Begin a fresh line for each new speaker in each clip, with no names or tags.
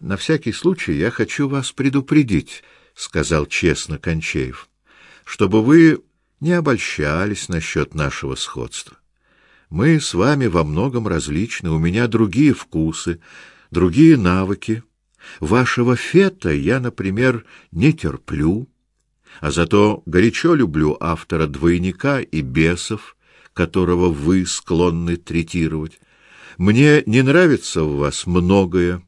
На всякий случай я хочу вас предупредить, сказал честно Кончеев, чтобы вы не обольщались насчет нашего сходства. Мы с вами во многом различны, у меня другие вкусы, другие навыки. Вашего фета я, например, не терплю, а зато горячо люблю автора двойника и бесов, которого вы склонны третировать. Мне не нравится в вас многое.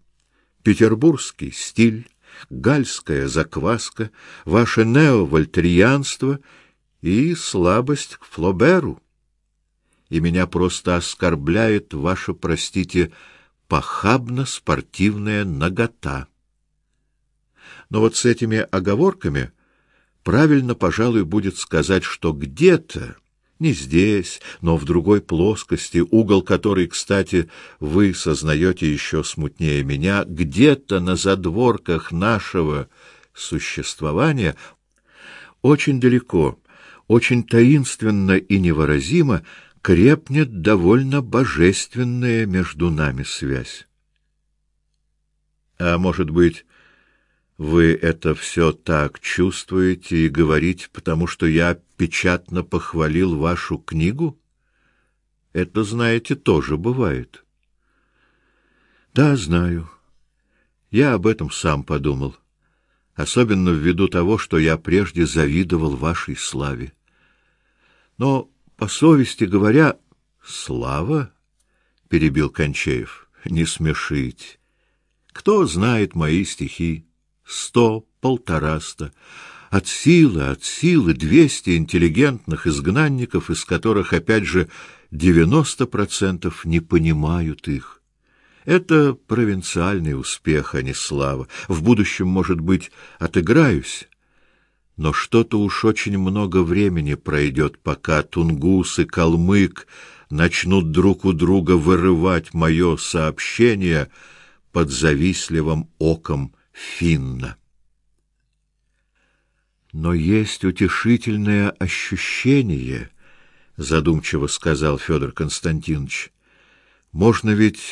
Петербургский стиль, гальская закваска, ваше неовольтерианство и слабость к Флоберу. И меня просто оскорбляет ваша, простите, похабно-спортивная нагота. Но вот с этими оговорками правильно, пожалуй, будет сказать, что где-то не здесь, но в другой плоскости, угол которой, кстати, вы сознаете еще смутнее меня, где-то на задворках нашего существования, очень далеко, очень таинственно и невыразимо крепнет довольно божественная между нами связь. А может быть, вы это все так чувствуете и говорите, потому что я печатно похвалил вашу книгу? Это, знаете, тоже бывает. Да, знаю. Я об этом сам подумал, особенно ввиду того, что я прежде завидовал вашей славе. Но по совести говоря, слава, перебил Кончеев. Не смешить. Кто знает мои стихи? Сто, полтораста. От силы, от силы двести интеллигентных изгнанников, из которых, опять же, девяносто процентов не понимают их. Это провинциальный успех, а не слава. В будущем, может быть, отыграюсь. Но что-то уж очень много времени пройдет, пока тунгус и калмык начнут друг у друга вырывать мое сообщение под завистливым оком Финна. Но есть утешительное ощущение, задумчиво сказал Федор Константинович. Можно ведь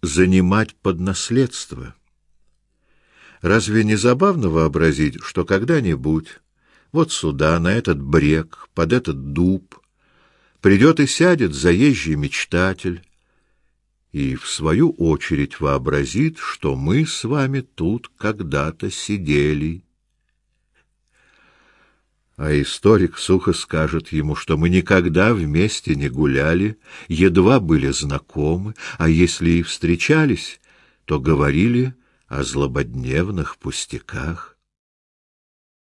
занимать под наследство. Разве не забавно вообразить, что когда-нибудь вот сюда, на этот брег, под этот дуб, придет и сядет заезжий мечтатель, и в свою очередь вообразит, что мы с вами тут когда-то сидели. А историк сухо скажет ему, что мы никогда вместе не гуляли, едва были знакомы, а если и встречались, то говорили о злободневных пустяках.